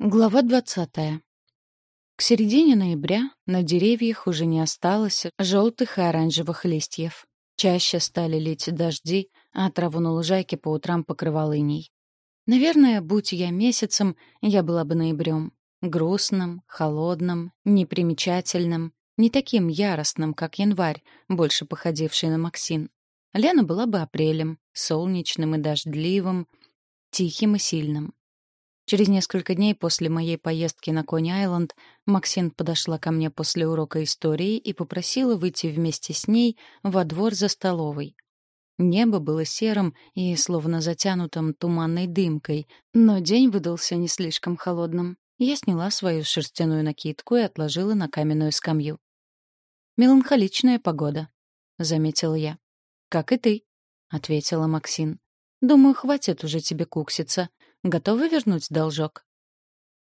Глава двадцатая. К середине ноября на деревьях уже не осталось желтых и оранжевых листьев. Чаще стали лить дожди, а траву на лужайке по утрам покрывал иней. Наверное, будь я месяцем, я была бы ноябрем. Грустным, холодным, непримечательным, не таким яростным, как январь, больше походивший на Максин. Лена была бы апрелем, солнечным и дождливым, тихим и сильным. Через несколько дней после моей поездки на Кони-Айленд Максин подошла ко мне после урока истории и попросила выйти вместе с ней во двор за столовой. Небо было серым и словно затянутым туманной дымкой, но день выдался не слишком холодным. Я сняла свою шерстяную накидку и отложила на каменную скамью. «Меланхоличная погода», — заметила я. «Как и ты», — ответила Максин. «Думаю, хватит уже тебе кукситься. Готовы вернуть должок?»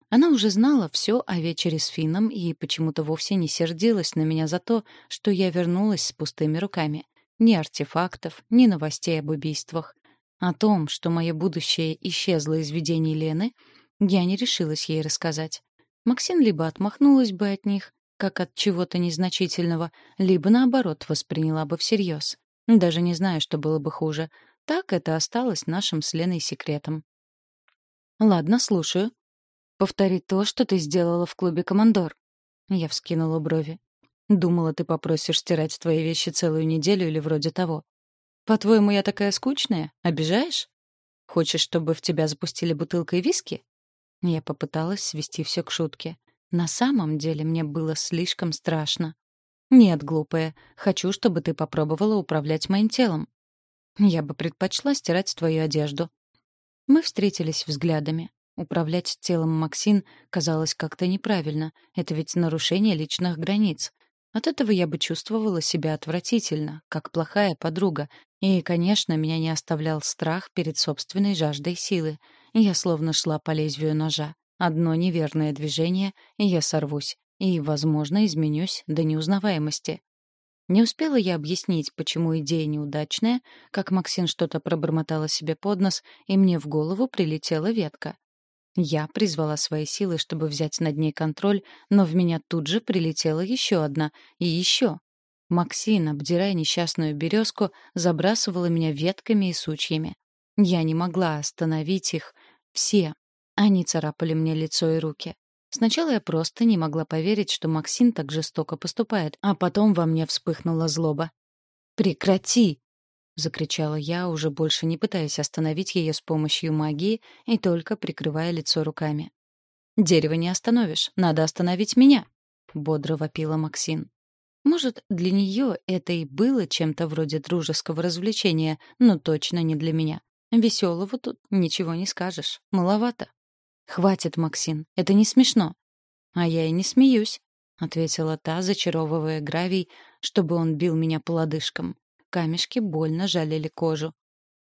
Она уже знала все о вечере с Финном и почему-то вовсе не сердилась на меня за то, что я вернулась с пустыми руками. Ни артефактов, ни новостей об убийствах. О том, что мое будущее исчезло из видений Лены, я не решилась ей рассказать. Максим либо отмахнулась бы от них, как от чего-то незначительного, либо, наоборот, восприняла бы всерьез. Даже не знаю, что было бы хуже. Так это осталось нашим с Леной секретом. «Ладно, слушаю». «Повтори то, что ты сделала в клубе «Командор». Я вскинула брови. «Думала, ты попросишь стирать твои вещи целую неделю или вроде того. По-твоему, я такая скучная? Обижаешь? Хочешь, чтобы в тебя запустили бутылкой виски?» Я попыталась свести все к шутке. На самом деле мне было слишком страшно. «Нет, глупая, хочу, чтобы ты попробовала управлять моим телом. Я бы предпочла стирать твою одежду. Мы встретились взглядами. Управлять телом Максин казалось как-то неправильно. Это ведь нарушение личных границ. От этого я бы чувствовала себя отвратительно, как плохая подруга. И, конечно, меня не оставлял страх перед собственной жаждой силы. Я словно шла по лезвию ножа. Одно неверное движение, и я сорвусь. И, возможно, изменюсь до неузнаваемости. Не успела я объяснить, почему идея неудачная, как Максин что-то пробормотала себе под нос, и мне в голову прилетела ветка. Я призвала свои силы, чтобы взять над ней контроль, но в меня тут же прилетела еще одна, и еще. Максин, обдирая несчастную березку, забрасывала меня ветками и сучьями. Я не могла остановить их. Все. Они царапали мне лицо и руки. Сначала я просто не могла поверить, что Максим так жестоко поступает, а потом во мне вспыхнула злоба. «Прекрати!» — закричала я, уже больше не пытаясь остановить ее с помощью магии и только прикрывая лицо руками. «Дерево не остановишь, надо остановить меня!» — бодро вопила Максим. Может, для нее это и было чем-то вроде дружеского развлечения, но точно не для меня. Веселого тут ничего не скажешь, маловато. «Хватит, Максим, это не смешно». «А я и не смеюсь», — ответила та, зачаровывая гравий, чтобы он бил меня по лодыжкам. Камешки больно жалили кожу.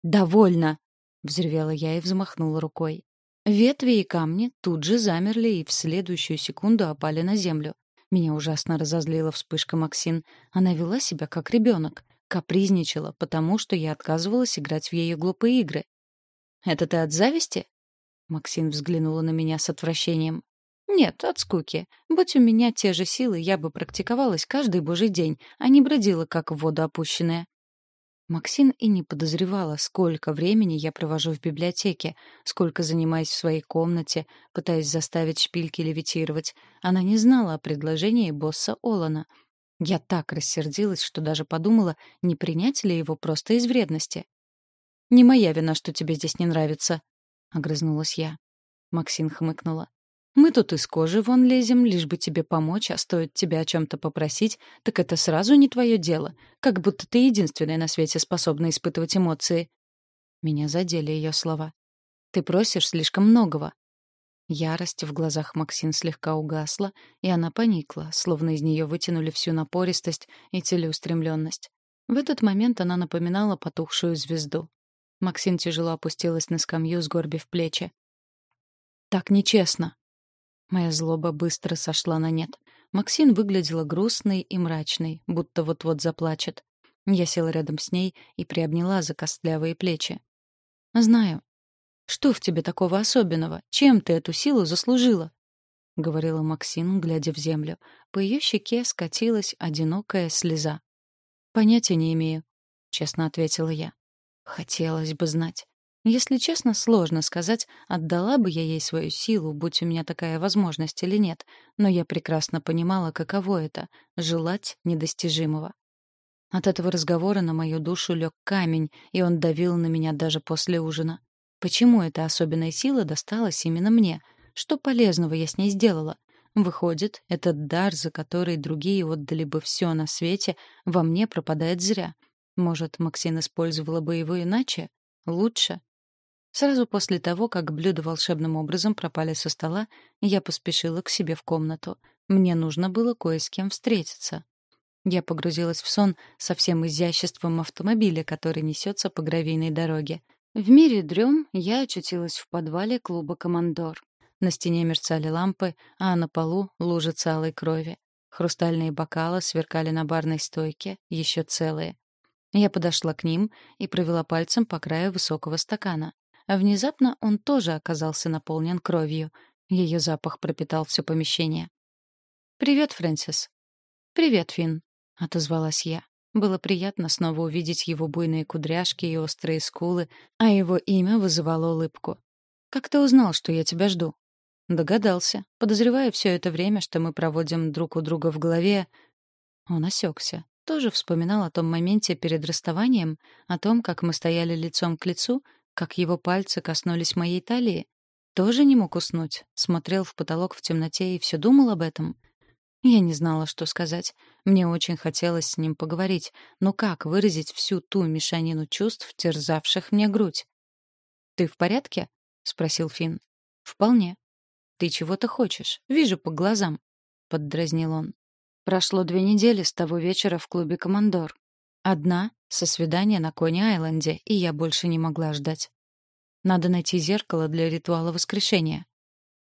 «Довольно!» — взревела я и взмахнула рукой. Ветви и камни тут же замерли и в следующую секунду опали на землю. Меня ужасно разозлила вспышка Максин. Она вела себя как ребенок, капризничала, потому что я отказывалась играть в ее глупые игры. «Это ты от зависти?» Максим взглянула на меня с отвращением. «Нет, от скуки. Будь у меня те же силы, я бы практиковалась каждый божий день, а не бродила, как в воду опущенная». Максин и не подозревала, сколько времени я провожу в библиотеке, сколько занимаюсь в своей комнате, пытаясь заставить шпильки левитировать. Она не знала о предложении босса Олана. Я так рассердилась, что даже подумала, не принять ли его просто из вредности. «Не моя вина, что тебе здесь не нравится», огрызнулась я. Максин хмыкнула. Мы тут из кожи вон лезем, лишь бы тебе помочь, а стоит тебя о чем-то попросить, так это сразу не твое дело, как будто ты единственная на свете способна испытывать эмоции. Меня задели ее слова. Ты просишь слишком многого. Ярость в глазах Максин слегка угасла, и она поникла, словно из нее вытянули всю напористость и целеустремленность. В этот момент она напоминала потухшую звезду. Максим тяжело опустилась на скамью, сгорбив плечи. «Так нечестно». Моя злоба быстро сошла на нет. Максим выглядела грустной и мрачной, будто вот-вот заплачет. Я села рядом с ней и приобняла за костлявые плечи. «Знаю». Что в тебе такого особенного? Чем ты эту силу заслужила?» — говорила Максин, глядя в землю. По ее щеке скатилась одинокая слеза. «Понятия не имею», — честно ответила я. «Хотелось бы знать. Если честно, сложно сказать, отдала бы я ей свою силу, будь у меня такая возможность или нет, но я прекрасно понимала, каково это — желать недостижимого. От этого разговора на мою душу лег камень, и он давил на меня даже после ужина. Почему эта особенная сила досталась именно мне? Что полезного я с ней сделала? Выходит, этот дар, за который другие отдали бы все на свете, во мне пропадает зря. Может, Максин использовала бы его иначе? Лучше? Сразу после того, как блюда волшебным образом пропали со стола, я поспешила к себе в комнату. Мне нужно было кое с кем встретиться. Я погрузилась в сон со всем изяществом автомобиля, который несется по гравийной дороге. В мире дрем я очутилась в подвале клуба «Командор». На стене мерцали лампы, а на полу — лужица алой крови. Хрустальные бокалы сверкали на барной стойке, еще целые. Я подошла к ним и провела пальцем по краю высокого стакана. Внезапно он тоже оказался наполнен кровью. Ее запах пропитал все помещение. «Привет, Фрэнсис». «Привет, Финн», — отозвалась я. Было приятно снова увидеть его буйные кудряшки и острые скулы, а его имя вызывало улыбку. «Как ты узнал, что я тебя жду?» Догадался. Подозревая все это время, что мы проводим друг у друга в голове, он осекся. Тоже вспоминал о том моменте перед расставанием, о том, как мы стояли лицом к лицу, как его пальцы коснулись моей талии. Тоже не мог уснуть, смотрел в потолок в темноте и все думал об этом. Я не знала, что сказать. Мне очень хотелось с ним поговорить, но как выразить всю ту мешанину чувств, терзавших мне грудь? «Ты в порядке?» — спросил Финн. «Вполне». «Ты чего-то хочешь? Вижу по глазам», — поддразнил он. Прошло две недели с того вечера в клубе «Командор». Одна со свидания на Кони-Айленде, и я больше не могла ждать. Надо найти зеркало для ритуала воскрешения.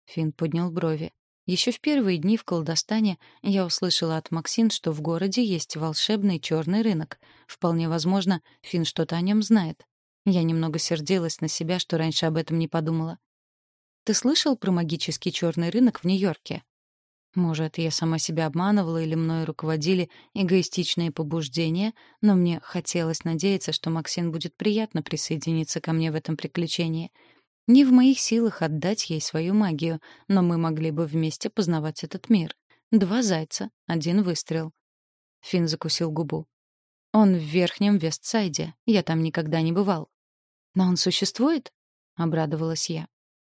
Финн поднял брови. Еще в первые дни в колдостане я услышала от Максин, что в городе есть волшебный черный рынок. Вполне возможно, Финн что-то о нем знает. Я немного сердилась на себя, что раньше об этом не подумала. «Ты слышал про магический черный рынок в Нью-Йорке?» Может, я сама себя обманывала или мною руководили эгоистичные побуждения, но мне хотелось надеяться, что Максин будет приятно присоединиться ко мне в этом приключении. Не в моих силах отдать ей свою магию, но мы могли бы вместе познавать этот мир. Два зайца, один выстрел. Финн закусил губу. Он в верхнем Вестсайде. Я там никогда не бывал. Но он существует? Обрадовалась я.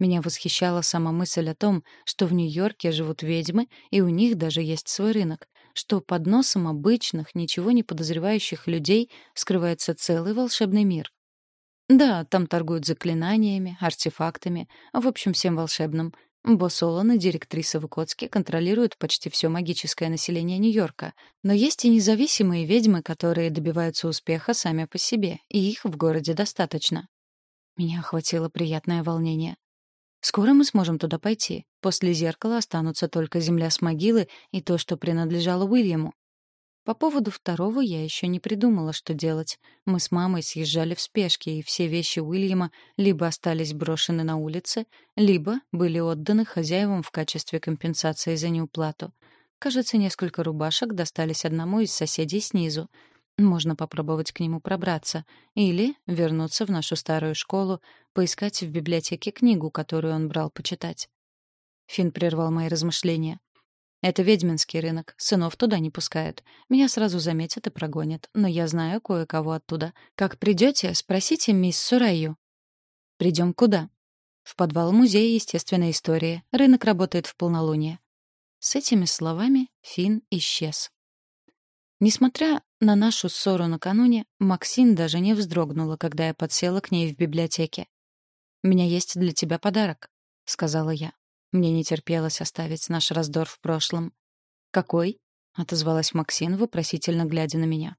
Меня восхищала сама мысль о том, что в Нью-Йорке живут ведьмы, и у них даже есть свой рынок, что под носом обычных, ничего не подозревающих людей скрывается целый волшебный мир. Да, там торгуют заклинаниями, артефактами, в общем, всем волшебным. Босс Олан и директриса Выкоцки контролируют почти все магическое население Нью-Йорка. Но есть и независимые ведьмы, которые добиваются успеха сами по себе, и их в городе достаточно. Меня охватило приятное волнение. Скоро мы сможем туда пойти. После зеркала останутся только земля с могилы и то, что принадлежало Уильяму. По поводу второго я еще не придумала, что делать. Мы с мамой съезжали в спешке, и все вещи Уильяма либо остались брошены на улице, либо были отданы хозяевам в качестве компенсации за неуплату. Кажется, несколько рубашек достались одному из соседей снизу. Можно попробовать к нему пробраться. Или вернуться в нашу старую школу, поискать в библиотеке книгу, которую он брал почитать. Финн прервал мои размышления. «Это ведьминский рынок. Сынов туда не пускают. Меня сразу заметят и прогонят. Но я знаю кое-кого оттуда. Как придете, спросите мисс Сураю». «Придем куда?» «В подвал музея естественной истории. Рынок работает в полнолуние». С этими словами Финн исчез. Несмотря на нашу ссору накануне, Максин даже не вздрогнула, когда я подсела к ней в библиотеке. «У меня есть для тебя подарок», — сказала я. Мне не терпелось оставить наш раздор в прошлом. «Какой?» — отозвалась Максин, вопросительно глядя на меня.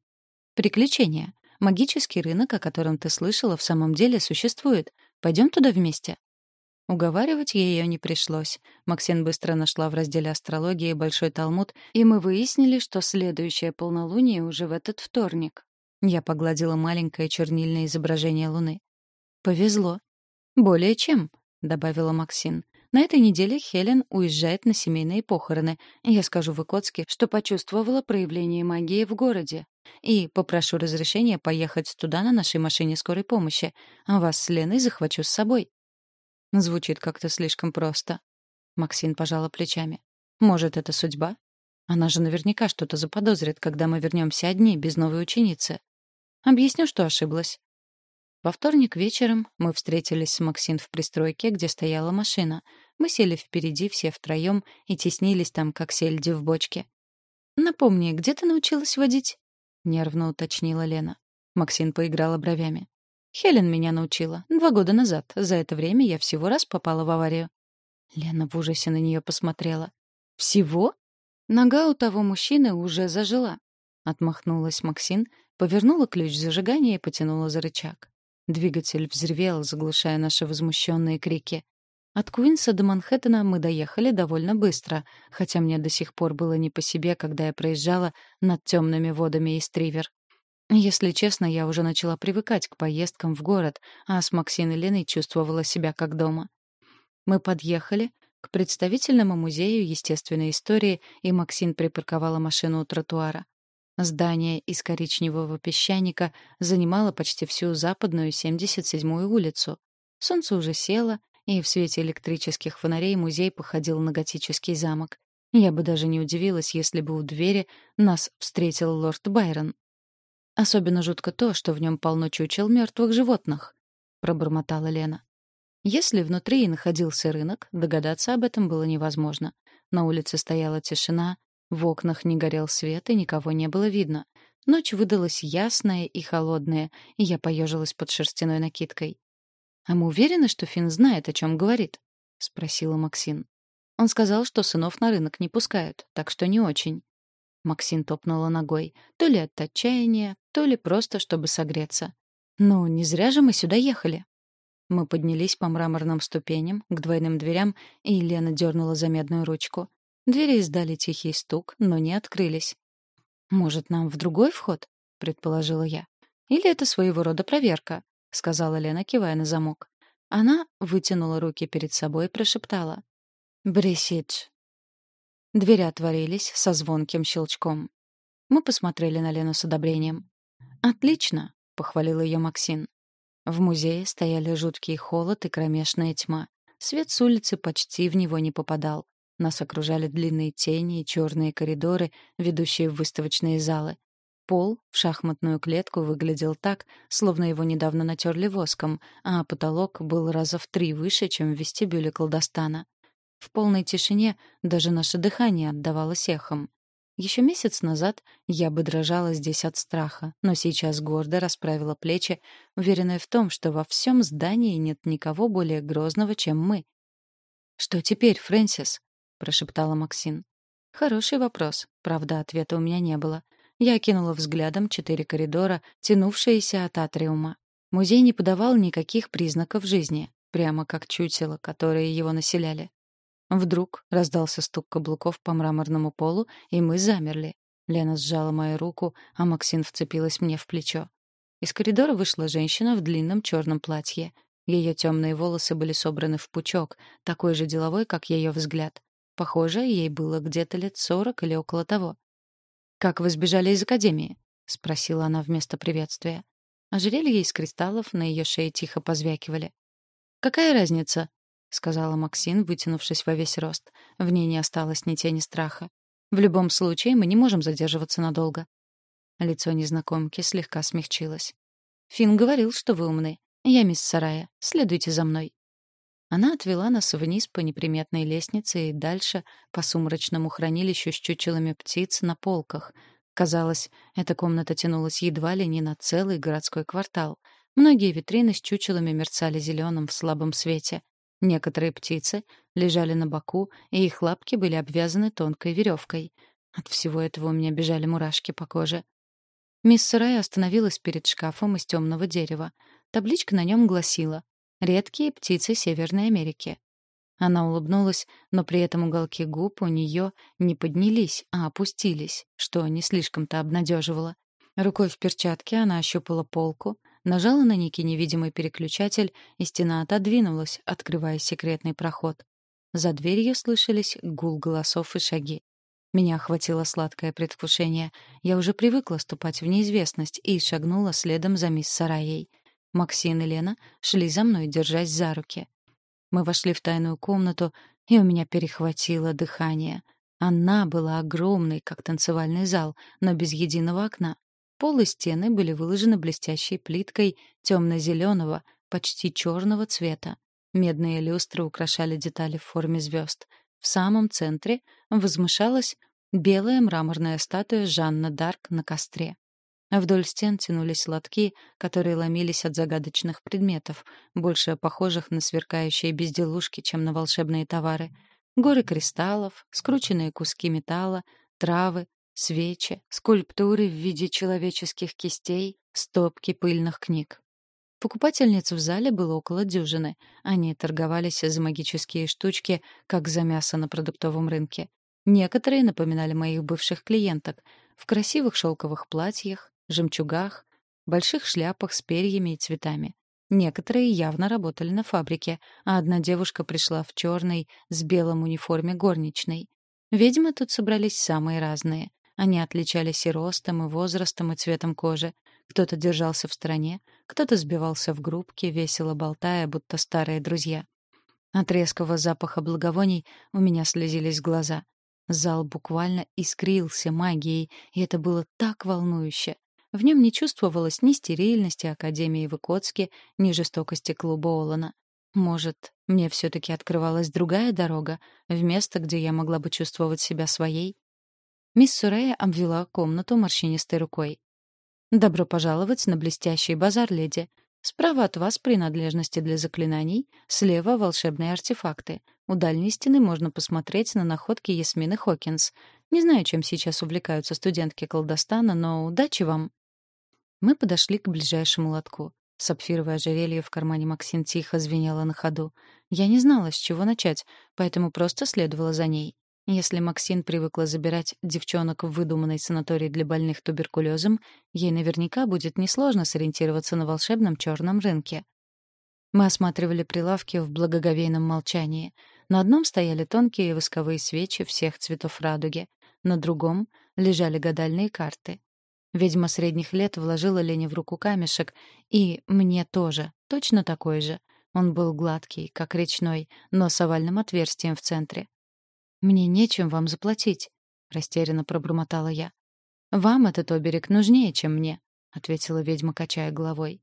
«Приключения. Магический рынок, о котором ты слышала, в самом деле существует. Пойдем туда вместе?» Уговаривать ее не пришлось. Максин быстро нашла в разделе астрологии большой талмуд, и мы выяснили, что следующее полнолуние уже в этот вторник. Я погладила маленькое чернильное изображение Луны. Повезло. «Более чем», — добавила Максин. «На этой неделе Хелен уезжает на семейные похороны. Я скажу в Икотске, что почувствовала проявление магии в городе. И попрошу разрешения поехать туда на нашей машине скорой помощи, а вас с Леной захвачу с собой». Звучит как-то слишком просто. Максин пожала плечами. «Может, это судьба? Она же наверняка что-то заподозрит, когда мы вернемся одни, без новой ученицы. Объясню, что ошиблась. Во вторник вечером мы встретились с Максин в пристройке, где стояла машина. Мы сели впереди все втроем и теснились там, как сельди в бочке. «Напомни, где ты научилась водить?» — нервно уточнила Лена. Максин поиграла бровями. «Хелен меня научила. Два года назад. За это время я всего раз попала в аварию». Лена в ужасе на нее посмотрела. «Всего?» Нога у того мужчины уже зажила. Отмахнулась Максин, повернула ключ зажигания и потянула за рычаг. Двигатель взревел, заглушая наши возмущенные крики. От Куинса до Манхэттена мы доехали довольно быстро, хотя мне до сих пор было не по себе, когда я проезжала над темными водами Истривер. Если честно, я уже начала привыкать к поездкам в город, а с Максиной Леной чувствовала себя как дома. Мы подъехали к представительному музею естественной истории, и Максин припарковала машину у тротуара. Здание из коричневого песчаника занимало почти всю западную 77-ю улицу. Солнце уже село, и в свете электрических фонарей музей походил на готический замок. Я бы даже не удивилась, если бы у двери нас встретил лорд Байрон. Особенно жутко то, что в нем полно чучел мертвых животных, пробормотала Лена. Если внутри и находился рынок, догадаться об этом было невозможно. На улице стояла тишина, в окнах не горел свет, и никого не было видно. Ночь выдалась ясная и холодная, и я поежилась под шерстяной накидкой. «А мы уверены, что Финн знает, о чем говорит?» — спросила Максин. Он сказал, что сынов на рынок не пускают, так что не очень. Максин топнула ногой, то ли от отчаяния, то ли просто, чтобы согреться. «Ну, не зря же мы сюда ехали». Мы поднялись по мраморным ступеням к двойным дверям, и Лена дернула за медную ручку. Двери издали тихий стук, но не открылись. «Может, нам в другой вход?» — предположила я. «Или это своего рода проверка?» — сказала Лена, кивая на замок. Она вытянула руки перед собой и прошептала. «Брисидж». Двери отворились со звонким щелчком. Мы посмотрели на Лену с одобрением. «Отлично!» — похвалил ее Максин. В музее стояли жуткий холод и кромешная тьма. Свет с улицы почти в него не попадал. Нас окружали длинные тени и черные коридоры, ведущие в выставочные залы. Пол в шахматную клетку выглядел так, словно его недавно натерли воском, а потолок был раза в три выше, чем в вестибюле колдостана. В полной тишине даже наше дыхание отдавалось эхом. Еще месяц назад я бы дрожала здесь от страха, но сейчас гордо расправила плечи, уверенная в том, что во всем здании нет никого более грозного, чем мы. «Что теперь, Фрэнсис?» прошептала Максин. Хороший вопрос. Правда, ответа у меня не было. Я кинула взглядом четыре коридора, тянувшиеся от атриума. Музей не подавал никаких признаков жизни, прямо как чутело, которые его населяли. Вдруг раздался стук каблуков по мраморному полу, и мы замерли. Лена сжала мою руку, а Максин вцепилась мне в плечо. Из коридора вышла женщина в длинном черном платье. Ее темные волосы были собраны в пучок, такой же деловой, как ее взгляд. Похоже, ей было где-то лет сорок или около того. «Как вы сбежали из академии?» — спросила она вместо приветствия. Ожерелья из кристаллов на ее шее тихо позвякивали. «Какая разница?» — сказала Максин, вытянувшись во весь рост. В ней не осталось ни тени страха. «В любом случае, мы не можем задерживаться надолго». Лицо незнакомки слегка смягчилось. «Финн говорил, что вы умны. Я мисс Сарая. Следуйте за мной». Она отвела нас вниз по неприметной лестнице и дальше по сумрачному хранилищу с чучелами птиц на полках. Казалось, эта комната тянулась едва ли не на целый городской квартал. Многие витрины с чучелами мерцали зеленым в слабом свете. Некоторые птицы лежали на боку, и их лапки были обвязаны тонкой веревкой. От всего этого у меня бежали мурашки по коже. Мисс Сарай остановилась перед шкафом из темного дерева. Табличка на нем гласила Редкие птицы Северной Америки. Она улыбнулась, но при этом уголки губ у нее не поднялись, а опустились, что не слишком-то обнадеживало. Рукой в перчатке она ощупала полку, нажала на некий невидимый переключатель, и стена отодвинулась, открывая секретный проход. За дверью слышались гул голосов и шаги. Меня охватило сладкое предвкушение. Я уже привыкла ступать в неизвестность и шагнула следом за мисс Сараей. Максим и Лена шли за мной, держась за руки. Мы вошли в тайную комнату, и у меня перехватило дыхание. Она была огромной, как танцевальный зал, но без единого окна. Пол и стены были выложены блестящей плиткой темно-зеленого, почти черного цвета. Медные люстры украшали детали в форме звезд. В самом центре возвышалась белая мраморная статуя Жанна Дарк на костре. Вдоль стен тянулись лотки, которые ломились от загадочных предметов, больше похожих на сверкающие безделушки, чем на волшебные товары. Горы кристаллов, скрученные куски металла, травы, свечи, скульптуры в виде человеческих кистей, стопки пыльных книг. Покупательниц в зале было около дюжины. Они торговались за магические штучки, как за мясо на продуктовом рынке. Некоторые напоминали моих бывших клиенток в красивых шелковых платьях, жемчугах, больших шляпах с перьями и цветами. Некоторые явно работали на фабрике, а одна девушка пришла в черной с белым униформе горничной. Ведьмы тут собрались самые разные. Они отличались и ростом, и возрастом, и цветом кожи. Кто-то держался в стороне, кто-то сбивался в группки, весело болтая, будто старые друзья. От резкого запаха благовоний у меня слезились глаза. Зал буквально искрился магией, и это было так волнующе. В нем не чувствовалось ни стерильности Академии в Икотске, ни жестокости клуба Олана. Может, мне все-таки открывалась другая дорога, в место, где я могла бы чувствовать себя своей? Мисс Сурея обвела комнату морщинистой рукой. «Добро пожаловать на блестящий базар, леди. Справа от вас принадлежности для заклинаний, слева — волшебные артефакты. У дальней стены можно посмотреть на находки Ясмины Хокинс. Не знаю, чем сейчас увлекаются студентки колдостана, но удачи вам!» Мы подошли к ближайшему лотку. Сапфировое ожерелье в кармане Максин тихо звенело на ходу. Я не знала, с чего начать, поэтому просто следовала за ней. Если Максин привыкла забирать девчонок в выдуманный санаторий для больных туберкулезом, ей наверняка будет несложно сориентироваться на волшебном черном рынке. Мы осматривали прилавки в благоговейном молчании. На одном стояли тонкие восковые свечи всех цветов радуги, на другом лежали гадальные карты. Ведьма средних лет вложила Лене в руку камешек, и мне тоже, точно такой же. Он был гладкий, как речной, но с овальным отверстием в центре. «Мне нечем вам заплатить», — растерянно пробормотала я. «Вам этот оберег нужнее, чем мне», — ответила ведьма, качая головой.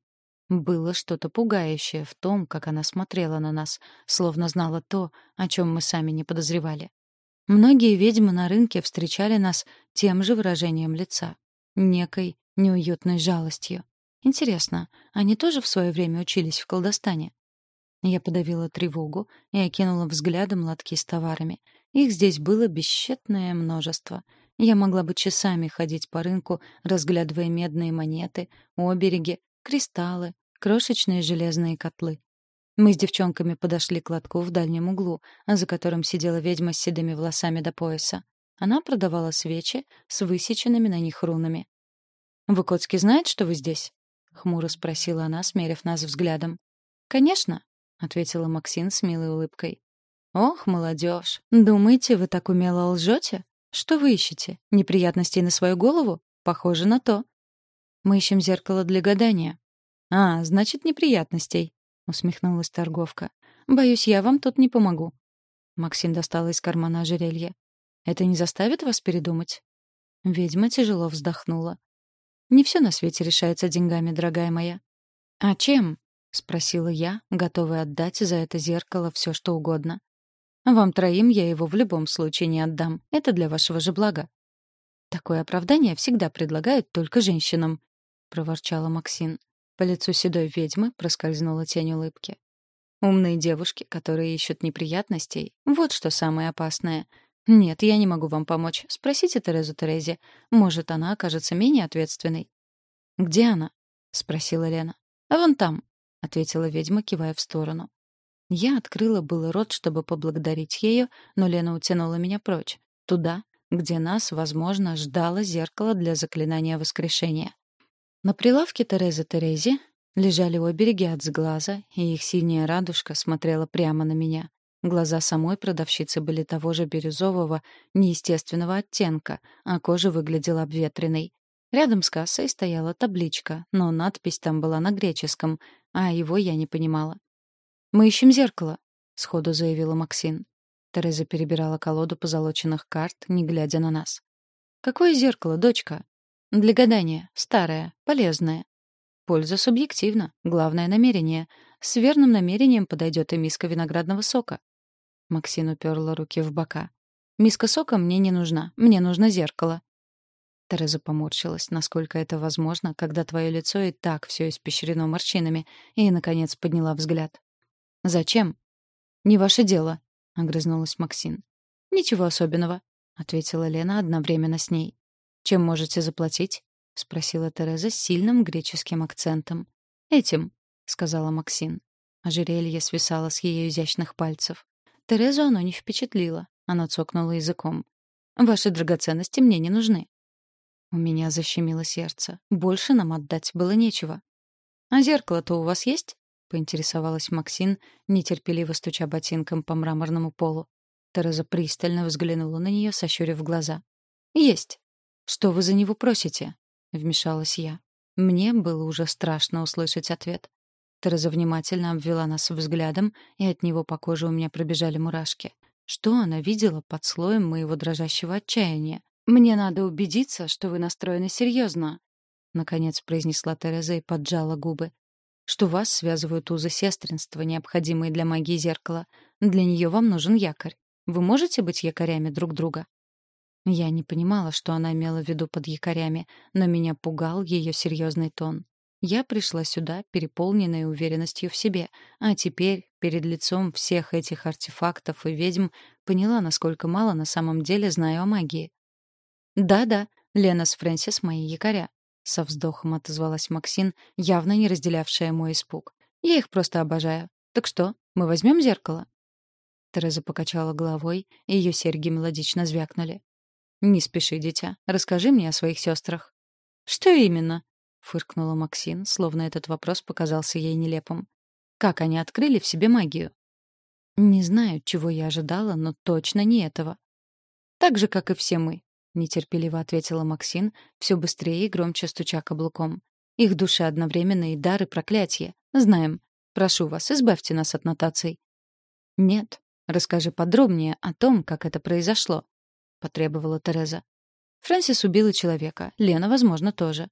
Было что-то пугающее в том, как она смотрела на нас, словно знала то, о чем мы сами не подозревали. Многие ведьмы на рынке встречали нас тем же выражением лица, некой неуютной жалостью. Интересно, они тоже в свое время учились в колдостане? Я подавила тревогу и окинула взглядом лотки с товарами — их здесь было бесчетное множество. Я могла бы часами ходить по рынку, разглядывая медные монеты, обереги, кристаллы, крошечные железные котлы. Мы с девчонками подошли к лотку в дальнем углу, за которым сидела ведьма с седыми волосами до пояса. Она продавала свечи с высеченными на них рунами. «Выкотский знает, что вы здесь?» — хмуро спросила она, смерив нас взглядом. «Конечно», — ответила Максин с милой улыбкой. «Ох, молодежь, думаете, вы так умело лжете? Что вы ищете? Неприятностей на свою голову? Похоже на то». «Мы ищем зеркало для гадания». «А, значит, неприятностей», — усмехнулась торговка. «Боюсь, я вам тут не помогу». Максим достала из кармана ожерелье. «Это не заставит вас передумать?» Ведьма тяжело вздохнула. «Не все на свете решается деньгами, дорогая моя». «А чем?» — спросила я, готовая отдать за это зеркало все, что угодно. Вам троим я его в любом случае не отдам. Это для вашего же блага. Такое оправдание всегда предлагают только женщинам, проворчала Максин. По лицу седой ведьмы проскользнула тень улыбки. Умные девушки, которые ищут неприятностей, вот что самое опасное. Нет, я не могу вам помочь. Спросите Терезу Терезе. Может, она окажется менее ответственной. Где она? спросила Лена. Вон там, ответила ведьма, кивая в сторону. Я открыла было рот, чтобы поблагодарить ее, но Лена утянула меня прочь, туда, где нас, возможно, ждало зеркало для заклинания воскрешения. На прилавке Терезы Терези лежали обереги от сглаза, и их синяя радужка смотрела прямо на меня. Глаза самой продавщицы были того же бирюзового, неестественного оттенка, а кожа выглядела обветренной. Рядом с кассой стояла табличка, но надпись там была на греческом, а его я не понимала. «Мы ищем зеркало», — сходу заявила Максин. Тереза перебирала колоду позолоченных карт, не глядя на нас. «Какое зеркало, дочка?» «Для гадания. Старое. Полезное. Польза субъективна. Главное — намерение. С верным намерением подойдет и миска виноградного сока. Максин уперла руки в бока. «Миска сока мне не нужна. Мне нужно зеркало». Тереза поморщилась, насколько это возможно, когда твое лицо и так все испещрено морщинами, и, наконец, подняла взгляд. «Зачем?» «Не ваше дело», — огрызнулась Максин. «Ничего особенного», — ответила Лена одновременно с ней. «Чем можете заплатить?» — спросила Тереза с сильным греческим акцентом. «Этим», — сказала Максин. Ожерелье свисало с ее изящных пальцев. Терезу оно не впечатлило. Она цокнула языком. «Ваши драгоценности мне не нужны». У меня защемило сердце. Больше нам отдать было нечего. «А зеркало-то у вас есть?» — поинтересовалась Максин, нетерпеливо стуча ботинком по мраморному полу. Тереза пристально взглянула на нее, сощурив глаза. «Есть. Что вы за него просите?» — вмешалась я. Мне было уже страшно услышать ответ. Тереза внимательно обвела нас взглядом, и от него по коже у меня пробежали мурашки. Что она видела под слоем моего дрожащего отчаяния? «Мне надо убедиться, что вы настроены серьезно», — наконец произнесла Тереза и поджала губы. «Что вас связывают узы сестринства, необходимые для магии зеркала. Для нее вам нужен якорь. Вы можете быть якорями друг друга?» Я не понимала, что она имела в виду под якорями, но меня пугал ее серьезный тон. Я пришла сюда, переполненная уверенностью в себе, а теперь, перед лицом всех этих артефактов и ведьм, поняла, насколько мало на самом деле знаю о магии. «Да-да, Лена с Фрэнсис мои якоря», — со вздохом отозвалась Максин, явно не разделявшая мой испуг. «Я их просто обожаю. Так что, мы возьмем зеркало?» Тереза покачала головой, и ее серьги мелодично звякнули. «Не спеши, дитя. Расскажи мне о своих сестрах». «Что именно?» — фыркнула Максин, словно этот вопрос показался ей нелепым. «Как они открыли в себе магию?» «Не знаю, чего я ожидала, но точно не этого». «Так же, как и все мы», — нетерпеливо ответила Максин, все быстрее и громче стуча каблуком. «Их души одновременно и дары проклятия. Знаем. Прошу вас, избавьте нас от нотаций». «Нет. Расскажи подробнее о том, как это произошло», — потребовала Тереза. Фрэнсис убила человека. Лена, возможно, тоже.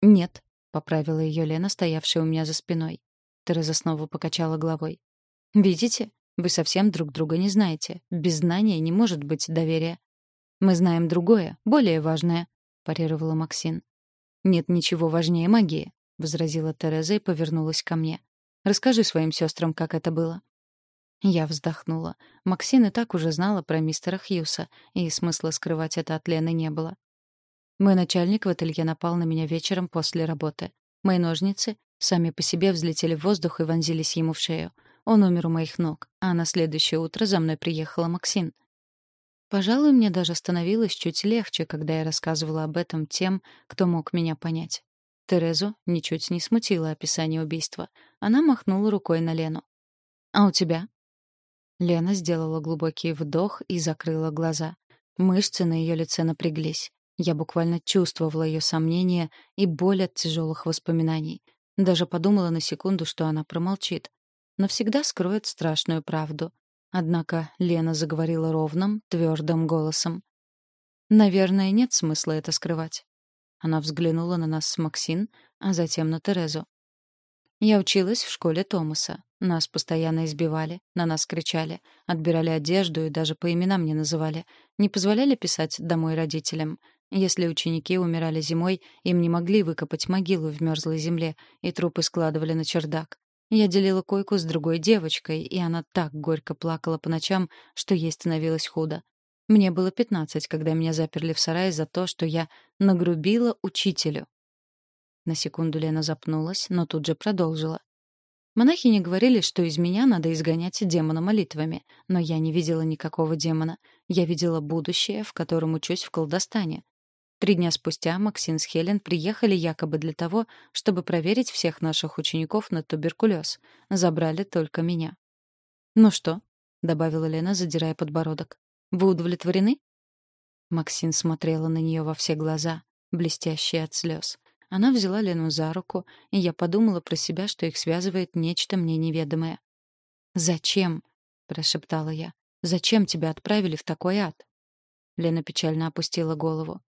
«Нет», — поправила ее Лена, стоявшая у меня за спиной. Тереза снова покачала головой. «Видите, вы совсем друг друга не знаете. Без знания не может быть доверия». «Мы знаем другое, более важное», — парировала Максин. «Нет ничего важнее магии», — возразила Тереза и повернулась ко мне. «Расскажи своим сестрам, как это было». Я вздохнула. Максин и так уже знала про мистера Хьюса, и смысла скрывать это от Лены не было. Мой начальник в ателье напал на меня вечером после работы. Мои ножницы сами по себе взлетели в воздух и вонзились ему в шею. Он умер у моих ног, а на следующее утро за мной приехала Максин. Пожалуй, мне даже становилось чуть легче, когда я рассказывала об этом тем, кто мог меня понять. Терезу ничуть не смутило описание убийства. Она махнула рукой на Лену. «А у тебя?» Лена сделала глубокий вдох и закрыла глаза. Мышцы на ее лице напряглись. Я буквально чувствовала ее сомнения и боль от тяжелых воспоминаний. Даже подумала на секунду, что она промолчит. Но всегда скроет страшную правду. Однако Лена заговорила ровным, твердым голосом. «Наверное, нет смысла это скрывать». Она взглянула на нас с Максин, а затем на Терезу. «Я училась в школе Томаса. Нас постоянно избивали, на нас кричали, отбирали одежду и даже по именам не называли, не позволяли писать домой родителям. Если ученики умирали зимой, им не могли выкопать могилу в мерзлой земле, и трупы складывали на чердак. Я делила койку с другой девочкой, и она так горько плакала по ночам, что ей становилось худо. Мне было пятнадцать, когда меня заперли в сарае за то, что я нагрубила учителю. На секунду Лена запнулась, но тут же продолжила. Монахи не говорили, что из меня надо изгонять демона молитвами, но я не видела никакого демона. Я видела будущее, в котором учусь в колдостане. Три дня спустя Максим с Хелен приехали якобы для того, чтобы проверить всех наших учеников на туберкулез. Забрали только меня. «Ну что?» — добавила Лена, задирая подбородок. «Вы удовлетворены?» Максим смотрела на нее во все глаза, блестящие от слез. Она взяла Лену за руку, и я подумала про себя, что их связывает нечто мне неведомое. «Зачем?» — прошептала я. «Зачем тебя отправили в такой ад?» Лена печально опустила голову.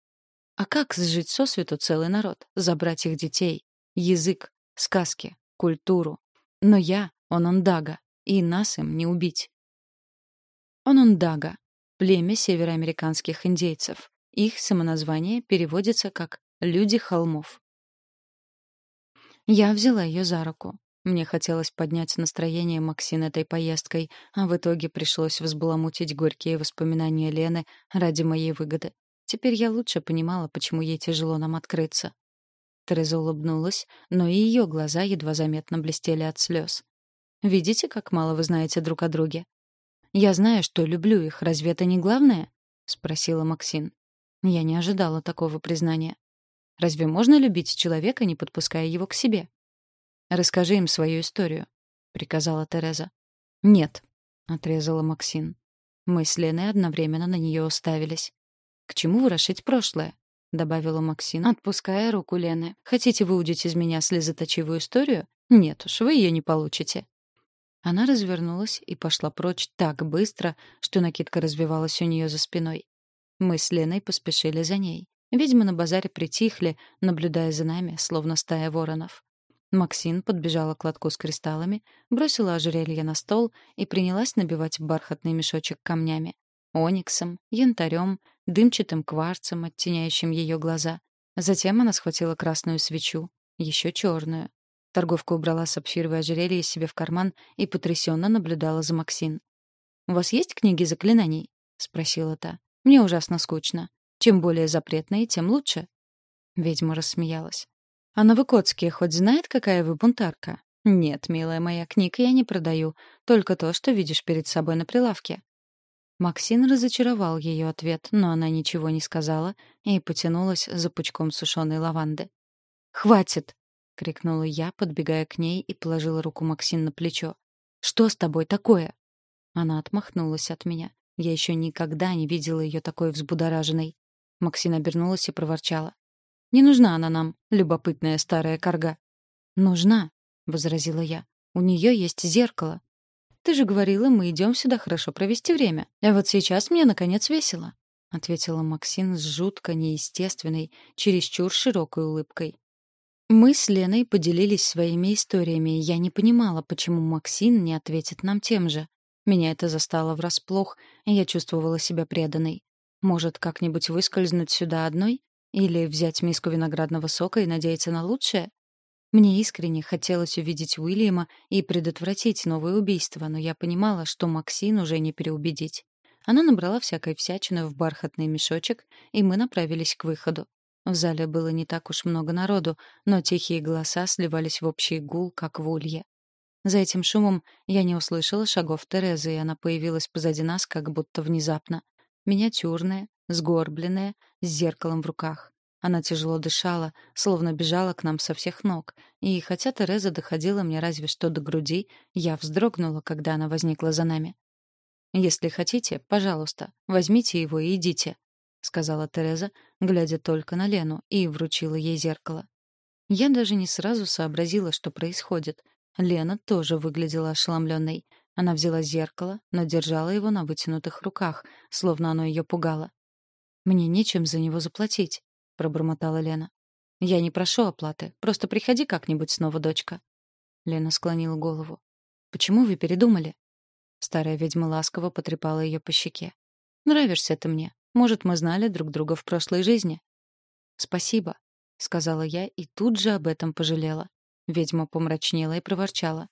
А как сжить сосвету целый народ, забрать их детей, язык, сказки, культуру? Но я, он Ондага, и нас им не убить. Он Ондага — племя североамериканских индейцев. Их самоназвание переводится как «люди холмов». Я взяла ее за руку. Мне хотелось поднять настроение Максин этой поездкой, а в итоге пришлось взбаламутить горькие воспоминания Лены ради моей выгоды. Теперь я лучше понимала, почему ей тяжело нам открыться. Тереза улыбнулась, но и ее глаза едва заметно блестели от слез. «Видите, как мало вы знаете друг о друге?» «Я знаю, что люблю их. Разве это не главное?» — спросила Максин. Я не ожидала такого признания. «Разве можно любить человека, не подпуская его к себе?» «Расскажи им свою историю», — приказала Тереза. «Нет», — отрезала Максин. Мы с Леной одновременно на нее уставились. «К чему ворошить прошлое?» — добавила Максина, отпуская руку Лены. «Хотите выудить из меня слезоточивую историю? Нет уж, вы ее не получите». Она развернулась и пошла прочь так быстро, что накидка развивалась у нее за спиной. Мы с Леной поспешили за ней. Ведьмы на базаре притихли, наблюдая за нами, словно стая воронов. Максин подбежала к лотку с кристаллами, бросила ожерелье на стол и принялась набивать бархатный мешочек камнями. Ониксом, янтарем, дымчатым кварцем, оттеняющим ее глаза. Затем она схватила красную свечу, еще черную. Торговка убрала сапфировое ожерелье себе в карман и потрясенно наблюдала за Максин. «У вас есть книги заклинаний?» — спросила та. «Мне ужасно скучно. Чем более запретные, тем лучше». Ведьма рассмеялась. «А Новокотские хоть знает, какая вы бунтарка?» «Нет, милая моя, книг я не продаю. Только то, что видишь перед собой на прилавке. Максин разочаровал ее ответ, но она ничего не сказала и потянулась за пучком сушеной лаванды. «Хватит!» — крикнула я, подбегая к ней и положила руку Максин на плечо. «Что с тобой такое?» Она отмахнулась от меня. Я еще никогда не видела ее такой взбудораженной. Максин обернулась и проворчала. «Не нужна она нам, любопытная старая корга». «Нужна», — возразила я. «У нее есть зеркало. Ты же говорила, мы идем сюда хорошо провести время. А вот сейчас мне, наконец, весело», — ответила Максин с жутко неестественной, чересчур широкой улыбкой. Мы с Леной поделились своими историями, и я не понимала, почему Максин не ответит нам тем же. Меня это застало врасплох, и я чувствовала себя преданной. Может, как-нибудь выскользнуть сюда одной? Или взять миску виноградного сока и надеяться на лучшее? Мне искренне хотелось увидеть Уильяма и предотвратить новое убийство, но я понимала, что Максин уже не переубедить. Она набрала всякой всячины в бархатный мешочек, и мы направились к выходу. В зале было не так уж много народу, но тихие голоса сливались в общий гул, как в улье. За этим шумом я не услышала шагов Терезы, и она появилась позади нас как будто внезапно. Миниатюрная, сгорбленная, с зеркалом в руках. Она тяжело дышала, словно бежала к нам со всех ног. И хотя Тереза доходила мне разве что до груди, я вздрогнула, когда она возникла за нами. «Если хотите, пожалуйста, возьмите его и идите», — сказала Тереза, глядя только на Лену, и вручила ей зеркало. Я даже не сразу сообразила, что происходит. Лена тоже выглядела ошеломленной. Она взяла зеркало, но держала его на вытянутых руках, словно оно ее пугало. «Мне нечем за него заплатить», пробормотала Лена. Я не прошу оплаты. Просто приходи как-нибудь снова, дочка. Лена склонила голову. Почему вы передумали? Старая ведьма ласково потрепала ее по щеке. Нравишься ты мне. Может, мы знали друг друга в прошлой жизни. Спасибо, сказала я и тут же об этом пожалела. Ведьма помрачнела и проворчала: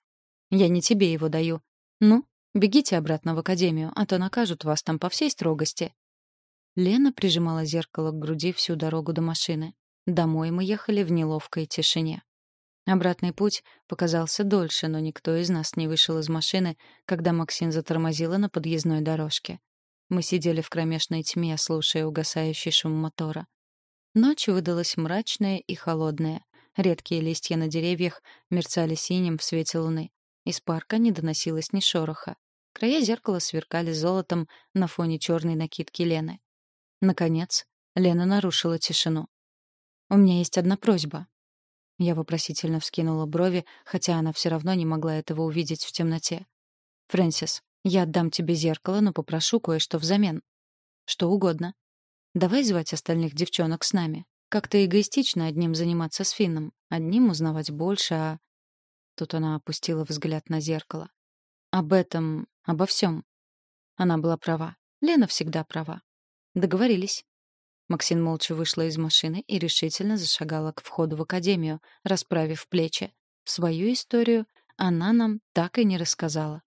"Я не тебе его даю. Ну, бегите обратно в академию, а то накажут вас там по всей строгости". Лена прижимала зеркало к груди всю дорогу до машины. Домой мы ехали в неловкой тишине. Обратный путь показался дольше, но никто из нас не вышел из машины, когда Максим затормозила на подъездной дорожке. Мы сидели в кромешной тьме, слушая угасающий шум мотора. Ночь выдалась мрачная и холодная. Редкие листья на деревьях мерцали синим в свете луны. Из парка не доносилось ни шороха. Края зеркала сверкали золотом на фоне черной накидки Лены. Наконец, Лена нарушила тишину. «У меня есть одна просьба». Я вопросительно вскинула брови, хотя она все равно не могла этого увидеть в темноте. «Фрэнсис, я отдам тебе зеркало, но попрошу кое-что взамен. Что угодно. Давай звать остальных девчонок с нами. Как-то эгоистично одним заниматься с Финном, одним узнавать больше, а... Тут она опустила взгляд на зеркало. Об этом, обо всем. Она была права. Лена всегда права. Договорились. Максим молча вышла из машины и решительно зашагала к входу в академию, расправив плечи. Свою историю она нам так и не рассказала.